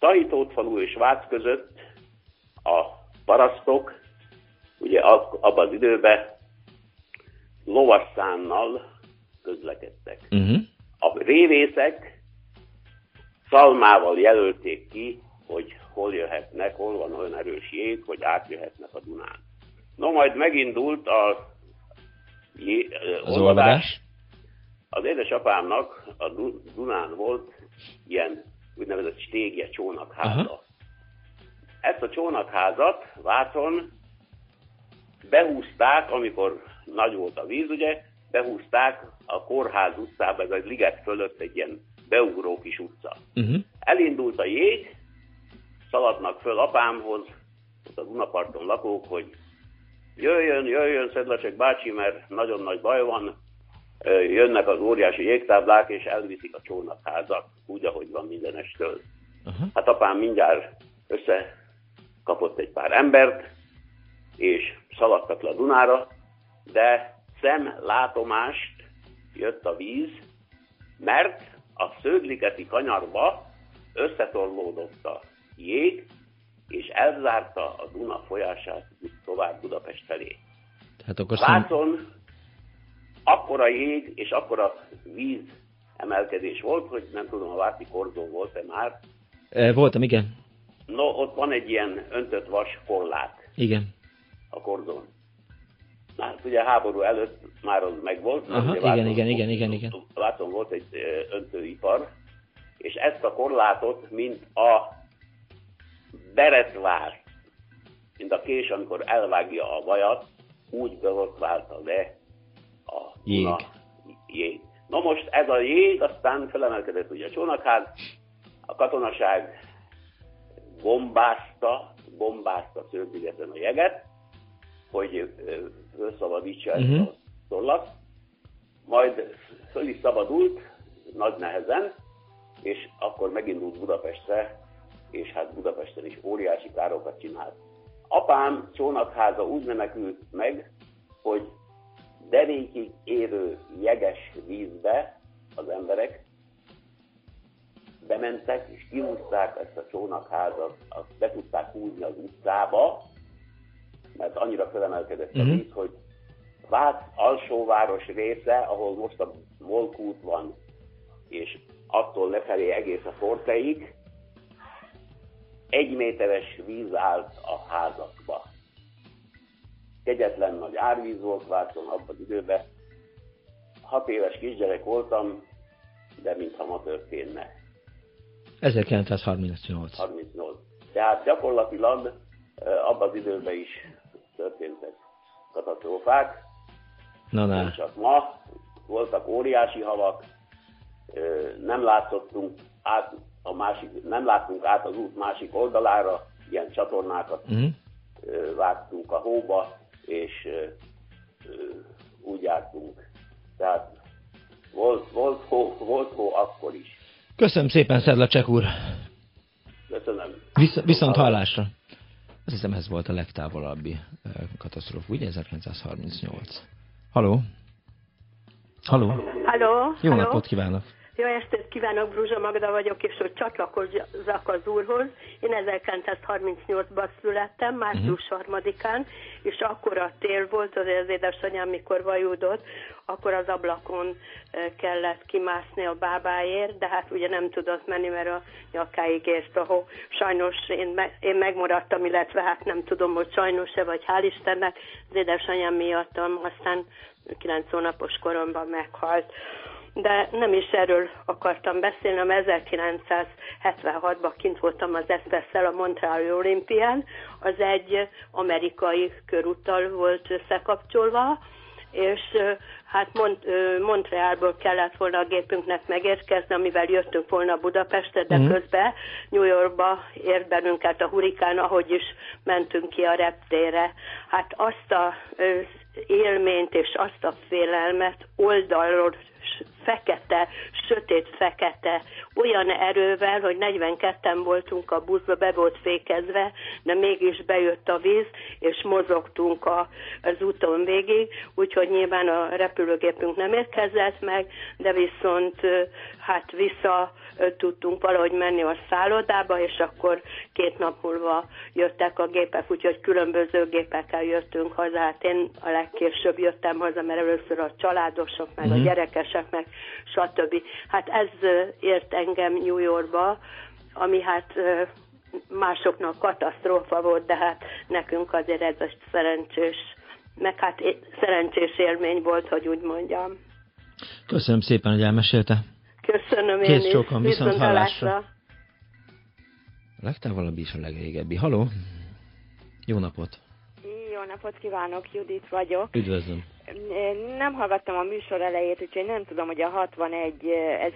Tahitótfalu és Vác között a parasztok, ugye ab- abban az időben lovaszánnal közlekedtek. Uh-huh. A révészek szalmával jelölték ki, hogy hol jöhetnek, hol van olyan erős jég, hogy átjöhetnek a Dunán. No, majd megindult a jé, Az olvadás. Az édesapámnak a Du- Dunán volt ilyen úgynevezett stégje csónakháza. Aha. Ezt a csónakházat Vácon behúzták, amikor nagy volt a víz, ugye, behúzták a kórház utcába, ez egy liget fölött egy ilyen beugró kis utca. Uh-huh. Elindult a jég, szaladnak föl apámhoz, ott a Dunaparton lakók, hogy jöjjön, jöjjön Szedlacsek bácsi, mert nagyon nagy baj van, jönnek az óriási jégtáblák, és elviszik a csónakházat, úgy, ahogy van mindenestől. Uh-huh. Hát apám mindjárt összekapott egy pár embert, és szaladtak le a Dunára, de szemlátomást jött a víz, mert a szögligeti kanyarba összetorlódott a jég, és elzárta a Duna folyását tovább Budapest felé. Tehát akkor szem... Akkora jég és akkora víz emelkedés volt, hogy nem tudom, a Váci korzó volt-e már. E, voltam, igen. No, ott van egy ilyen öntött vas korlát Igen. a korzón. Na, hát ugye háború előtt már az megvolt. mert Aha, igen, Vácon- igen, igen, igen, igen. Vácon volt egy ö, öntőipar, és ezt a korlátot, mint a beretvár, mint a kés, amikor elvágja a vajat, úgy berotválta le Jég. Duna jég. Na most ez a jég aztán felemelkedett ugye a csónakház, a katonaság bombázta, bombázta Szőzligeten a jeget, hogy felszabadítsa ezt Mhm. a tollat, majd föl is szabadult, nagy nehezen, és akkor megindult Budapestre, és hát Budapesten is óriási károkat csinált. Apám csónakháza úgy menekült meg, hogy derékig érő jeges vízbe az emberek bementek, és kihúzták ezt a csónakházat, azt be tudták húzni az utcába, mert annyira felemelkedett a Mhm. víz, hogy Vác alsóváros része, ahol most a Volkút van, és attól lefelé egész a Forteig, egy méteres víz állt a házakba. Kegyetlen nagy árvíz volt Vácon abban az időben. Hat éves kisgyerek voltam, de mintha ma történne. 1938. 38. Tehát gyakorlatilag abban az időben is történtek katasztrófák. Na, Nem na. csak ma, voltak óriási havak, nem látszottunk át a másik, nem láttunk át az út másik oldalára, ilyen csatornákat Uh-huh. vágtunk a hóba, és úgy jártunk. Tehát volt, volt, hó, volt hó akkor is. Köszönöm szépen, Szedlacsek úr. Köszönöm. Visz, viszont hallásra. Azt hiszem ez volt a legtávolabbi katasztrófa, ugye 1938. Haló? Haló? Haló? Jó Halló? napot kívánok! Jó estét kívánok, Bruzsa Magda vagyok, és hogy csatlakozzak az úrhoz. Én 1938-ban születtem, március uh-huh. harmadikán, és akkor a tél volt, az az édesanyám, mikor vajudott, akkor az ablakon kellett kimászni a bábáért, de hát ugye nem tudott menni, mert a nyakáig ért a hó. Sajnos én, me, én megmaradtam, illetve hát nem tudom, hogy sajnos-e, vagy hál' Istennek, az édesanyám miattam, aztán 9 hónapos koromban meghalt de nem is erről akartam beszélni, hanem 1976-ban kint voltam az Eszpesszel a Montreali olimpián, az egy amerikai körúttal volt összekapcsolva, és hát Mont- Montrealból kellett volna a gépünknek megérkezni, amivel jöttünk volna Budapestre, de mm. közben New Yorkba ért bennünket a hurikán, ahogy is mentünk ki a reptére. Hát azt a élményt és azt a félelmet oldalról fekete, sötét fekete, olyan erővel, hogy 42-en voltunk a buszba, be volt fékezve, de mégis bejött a víz, és mozogtunk a, az úton végig, úgyhogy nyilván a repülőgépünk nem érkezett meg, de viszont hát vissza tudtunk valahogy menni a szállodába, és akkor két nap múlva jöttek a gépek, úgyhogy különböző gépekkel jöttünk haza. Hát én a legkésőbb jöttem haza, mert először a családosok, meg mm-hmm. a mhm. gyerekesek, meg stb. Hát ez ért engem New Yorkba, ami hát másoknak katasztrófa volt, de hát nekünk azért ez egy szerencsés, meg hát szerencsés élmény volt, hogy úgy mondjam. Köszönöm szépen, hogy elmesélte. Köszönöm én is. Csókom, viszont hallásra. A legtávolabb is a legrégebbi. Haló? Jó napot! Jó napot kívánok, Judit vagyok. Üdvözlöm. Nem hallgattam a műsor elejét, úgyhogy nem tudom, hogy a 61,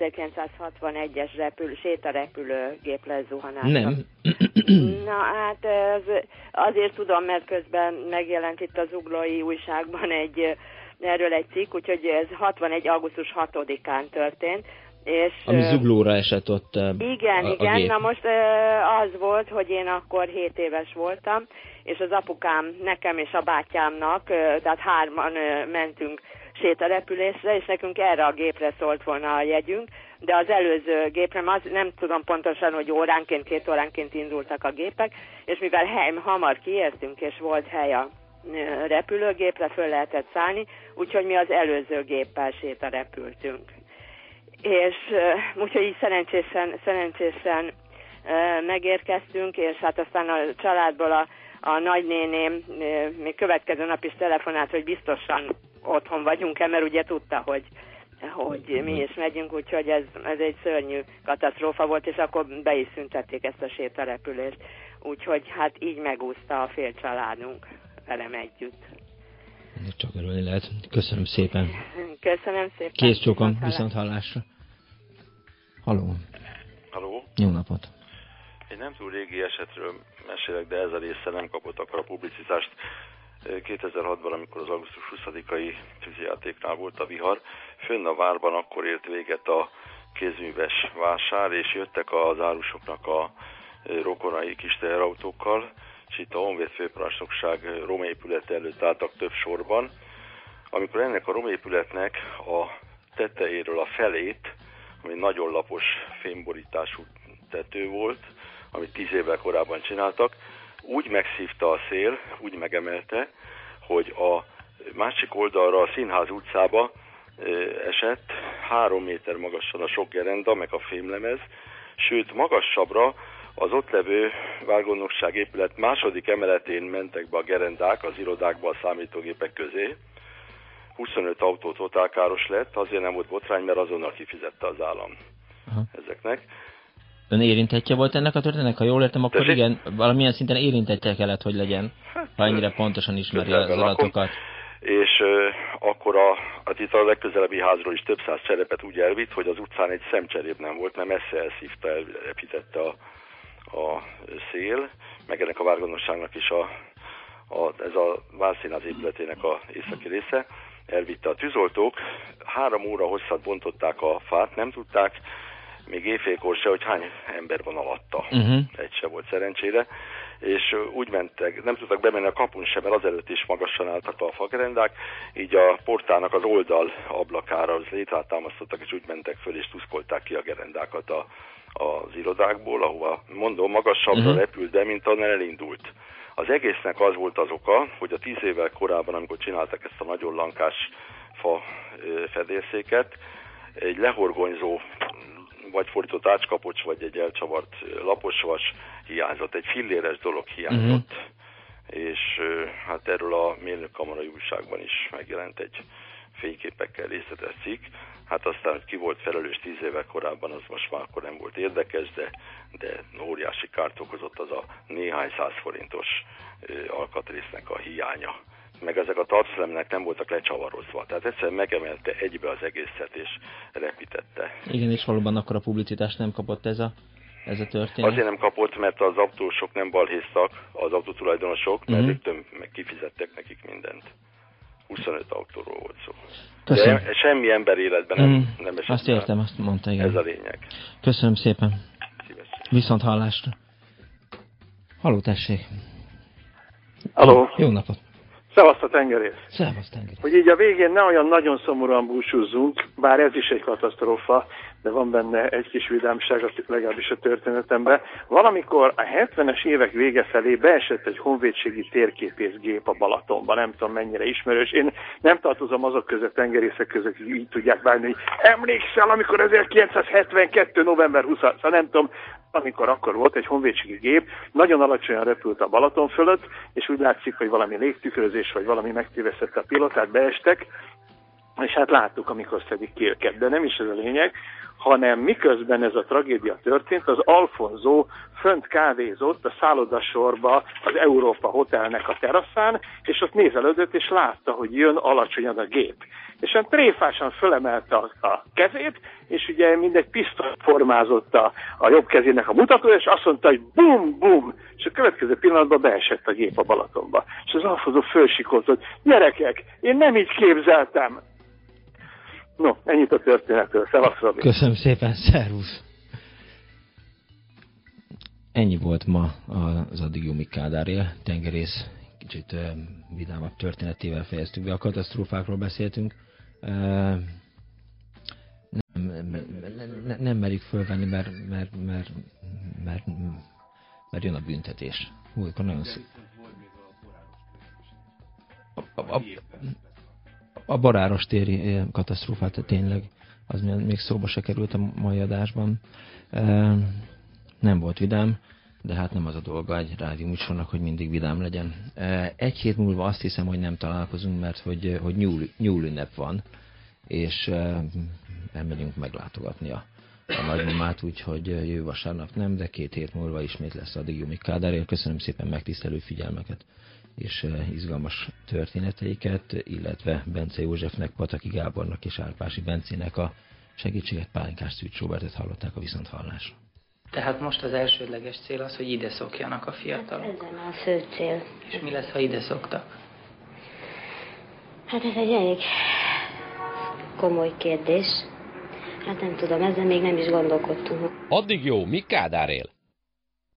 1961-es repül, sétarepülő lezuhanás. Nem. Na hát az, azért tudom, mert közben megjelent itt az uglói újságban egy erről egy cikk, úgyhogy ez 61. augusztus 6-án történt. És, Ami zuglóra esett ott Igen, a, a igen. gép. Na most az volt, hogy én akkor 7 éves voltam, és az apukám nekem és a bátyámnak, tehát hárman mentünk sétarepülésre, és nekünk erre a gépre szólt volna a jegyünk, de az előző gépre, az nem tudom pontosan, hogy óránként, két óránként indultak a gépek, és mivel hely, hamar kiértünk, és volt hely a repülőgépre, föl lehetett szállni, úgyhogy mi az előző géppel sétarepültünk és úgyhogy így szerencsésen, szerencsésen megérkeztünk, és hát aztán a családból a, a nagynéném még következő nap is telefonált, hogy biztosan otthon vagyunk-e, mert ugye tudta, hogy hogy mi is megyünk, úgyhogy ez, ez egy szörnyű katasztrófa volt, és akkor be is szüntették ezt a sétarepülést. Úgyhogy hát így megúszta a fél családunk velem együtt. Csak örülni lehet. Köszönöm szépen. Köszönöm szépen. Kész csókom, viszont hallásra. Haló. Haló. Jó napot. Egy nem túl régi esetről mesélek, de ez a része nem kapott akkor a publicitást. 2006-ban, amikor az augusztus 20-ai tűzijátéknál volt a vihar, fönn a várban akkor ért véget a kézműves vásár, és jöttek az árusoknak a rokonai kis teherautókkal, és itt a Honvéd főparancsnokság romépület előtt álltak több sorban. Amikor ennek a romépületnek a tetejéről a felét ami nagyon lapos fémborítású tető volt, amit tíz évvel korábban csináltak, úgy megszívta a szél, úgy megemelte, hogy a másik oldalra a Színház utcába esett három méter magasan a sok gerenda, meg a fémlemez, sőt magasabbra az ott levő válgondnokság épület második emeletén mentek be a gerendák az irodákba a számítógépek közé, 25 autó totálkáros lett, azért nem volt botrány, mert azonnal kifizette az állam Aha. ezeknek. Ön érintetje volt ennek a történetnek? Ha jól értem, akkor Tessék? igen, valamilyen szinten érintetje kellett, hogy legyen, hát, ha ennyire pontosan ismeri az adatokat. És uh, akkor a, hát itt a legközelebbi házról is több száz cserepet úgy elvitt, hogy az utcán egy szemcserép nem volt, mert messze elszívta, elrepítette a, a szél, meg ennek a várgondosságnak is a, a, ez a Várszínház épületének a északi része elvitte a tűzoltók. Három óra hosszat bontották a fát, nem tudták, még éjfélkor se, hogy hány ember van alatta. Uh-huh. Egy se volt szerencsére. és úgy mentek, nem tudtak bemenni a kapun sem, mert azelőtt is magasan álltak a fagerendák, így a portának az oldal ablakára az létrát támasztottak, és úgy mentek föl, és tuszkolták ki a gerendákat a, az irodákból, ahova mondom, magasabbra uh-huh. repült be, mint onnan elindult. Az egésznek az volt az oka, hogy a tíz évvel korábban, amikor csináltak ezt a nagyon lankás fa fedélszéket, egy lehorgonyzó vagy fordított ácskapocs, vagy egy elcsavart laposvas hiányzott, egy filléres dolog hiányzott. Uh-huh. És hát erről a mérnökkamarai újságban is megjelent egy fényképekkel részletes cikk. Hát aztán, hogy ki volt felelős tíz éve korábban, az most már akkor nem volt érdekes, de, de óriási kárt okozott az a néhány száz forintos alkatrésznek a hiánya meg ezek a tartszelemek nem voltak lecsavarozva. Tehát egyszerűen megemelte egybe az egészet, és repítette. Igen, és valóban akkor a publicitást nem kapott ez a, ez a történet? Azért nem kapott, mert az autósok nem balhéztak, az autótulajdonosok, mert uh-huh. rögtön meg kifizettek nekik mindent. 25 autóról volt szó. Köszönöm. De semmi ember életben nem, mm, nem esett Azt értem, azt mondta, igen. Ez a lényeg. Köszönöm szépen. Szívesen. Viszont hallásra. Haló, tessék. Haló. Jó napot. Szevasz a tengerész. Szevasz tengerész. Hogy így a végén ne olyan nagyon szomorúan búsúzzunk, bár ez is egy katasztrófa, de van benne egy kis vidámság, legalábbis a történetemben. Valamikor a 70-es évek vége felé beesett egy honvédségi térképészgép a Balatonba, nem tudom mennyire ismerős. Én nem tartozom azok között, tengerészek között, hogy így tudják bánni, hogy emlékszel, amikor 1972. november 20 szóval nem tudom, amikor akkor volt egy honvédségi gép, nagyon alacsonyan repült a Balaton fölött, és úgy látszik, hogy valami légtükrözés, vagy valami megtévesztette a pilotát, beestek, és hát láttuk, amikor szedik ki őket. De nem is ez a lényeg, hanem miközben ez a tragédia történt, az Alfonso fönt kávézott a szállodasorba az Európa Hotelnek a teraszán, és ott nézelődött, és látta, hogy jön alacsonyan a gép. És olyan tréfásan fölemelte a, a kezét, és ugye mindegy pisztolyt formázott a, a jobb kezének a mutatója, és azt mondta, hogy bum, bum, és a következő pillanatban beesett a gép a Balatonba. És az Alfonso fölsikolt, hogy gyerekek, én nem így képzeltem, No, ennyit a történetről. Szevasz, Robi. Köszönöm szépen, szervusz. Ennyi volt ma az addig Jumik Kádárja, tengerész, kicsit vidámabb történetével fejeztük be, a katasztrófákról beszéltünk. Nem, nem, nem merik fölvenni, mert, mert, mert, mert, mert jön a büntetés. Hú, akkor nagyon szép. A, a, a, a baráros téri eh, katasztrófát tényleg az még szóba se került a mai adásban. Nem volt vidám, de hát nem az a dolga egy rádió műsornak, hogy mindig vidám legyen. Egy hét múlva azt hiszem, hogy nem találkozunk, mert hogy, hogy nyúl, nyúl ünnep van, és elmegyünk meglátogatni a, a nagymamát, úgyhogy jövő vasárnap nem, de két hét múlva ismét lesz addig Jumik Kádár. Köszönöm szépen megtisztelő figyelmeket és eh, izgalmas történeteiket, illetve Bence Józsefnek, Pataki Gábornak és Árpási Bencének a segítséget Pálinkás Szűcs Robertet hallották a viszonthallásra. Tehát most az elsődleges cél az, hogy ide szokjanak a fiatalok. Hát ezen a fő cél. És mi lesz, ha ide szoktak? Hát ez egy elég komoly kérdés. Hát nem tudom, ezzel még nem is gondolkodtunk. Addig jó, mi Kádár él?